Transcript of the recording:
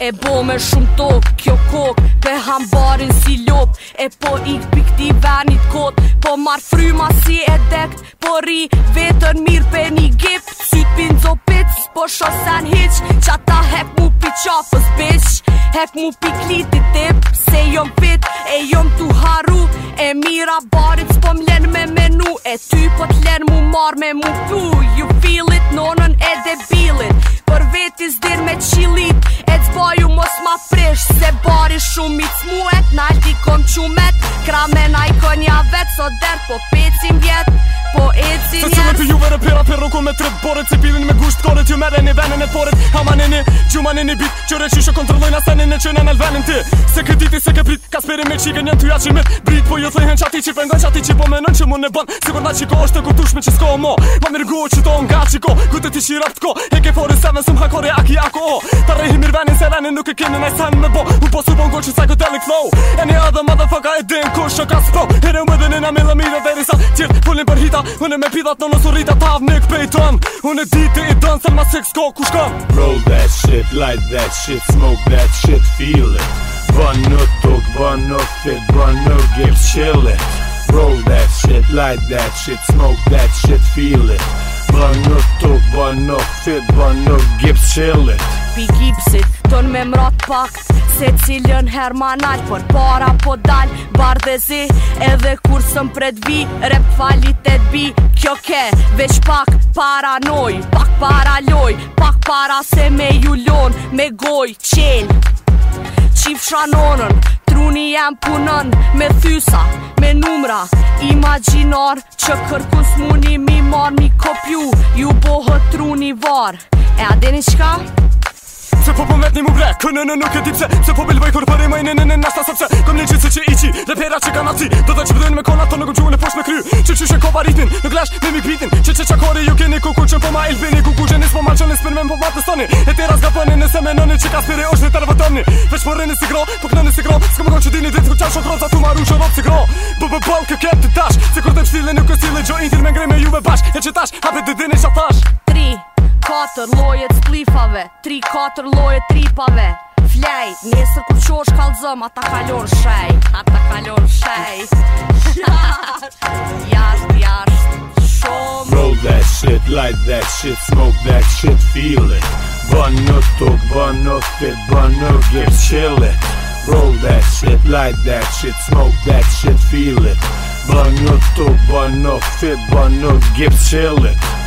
E bo me shumë tokë, kjo kokë Pe hambarin si lopë E po ikë të pikti venit kotë Po marë fryma si e dektë Po ri vetën mirë pe një gipë Si pinë zopë po shosen hiq Qa ta hep mu pi qafës bish Hep mu pi kliti tip Se jom pit e jom tu haru E mira barit s'po m'len me menu E ty po t'len mu mar me mu tu Ju filit nonën e debilit Për veti s'dir me qilit E t'boju mos ma fresh Se bari shumit s'muet Nalti kom qumet Kramen a i konja vet So der po peci mjet Po e cini jasë Se cilë për juve dhe pira për rukon me trip Borit si pilin me gusht korit Ju mere një venin e porit Hama një një gjuma një një bit Qërë e qyshe kontrolojnë asë një një që një një ti Se këtë diti se këpit Ka sperin me qike njën tyja që mit Brit po ju thlihen qati që pengon qati që po menon që mu në bën Si për na qiko është të kutushme që s'ko mo Ma mirgu o që to nga qiko Gute ti qirat t'ko Je ke fori seven sum hakori aki ako o Ta rehi mir venin se venin nuk e kini naj sen me bo po U posu bon gol që sajko flow E një adhe madhe faka e din kush o ka s'po Hire u mëdhenin a milë tjetë Fullin për hita, unë me pidat në në surita Tavë në këpë i tonë, unë e ditë i donë Selma se s'ko, ku shkëm Roll that shit, light that shit, smoke that shit, feel it Bën në tuk, bën në fit, bën në gips, chill it Roll that shit, light that shit, smoke that shit, feel it Bën në tuk, bën në fit, bën në gips, chill it Pi gipsit, ton me mrat pak se cilën her ma nalë Por para po dalë, barë dhe zi Edhe kur së pret vi, rep falitet bi Kjo ke, veç pak paranoj, pak paraloj Pak para se me julon, me goj, qen Qif shanonën, truni jem punën Me thysa, me numra, imaginar Që kërkus muni mi marë, mi kopju Ju bohë truni varë E a deni qka? Se po po met një mu bre Kënë në nuk e di pse Pse po bilboj kur përri maj në në në në nështa sëpse Këm një qitë që i qi Dhe pera që ka naci Do dhe që pëdhen me kona tonë në gëmqu në posh në kry Që që që ko baritin Në glash me mi pitin Që që qakori ju keni kuku që po ma ilbini Kuku që nis po ma qëni spërme më po vatë stoni E tira zga përni, nëse me nëni që ka spiri osh Veç po, po Ska më konë dini dhe të kuqash o tronë Sa tu maru që rotë Bë bë bë bë bë bë bë bë bë bë bë bë bë bë bë bë bë 3-4 loje të splifave 3-4 loje tripave Flajt, njësër ku që është kallë Ata kallon 6 Ata kallon 6 Jasht, jasht Roll that shit, light that shit Smoke that shit, feel it Bë në tuk, bë në fit Bë nërgjip, chill it Roll that shit, light that shit Smoke that shit, feel it Bë në tuk, bë në fit Bë nërgjip, chill it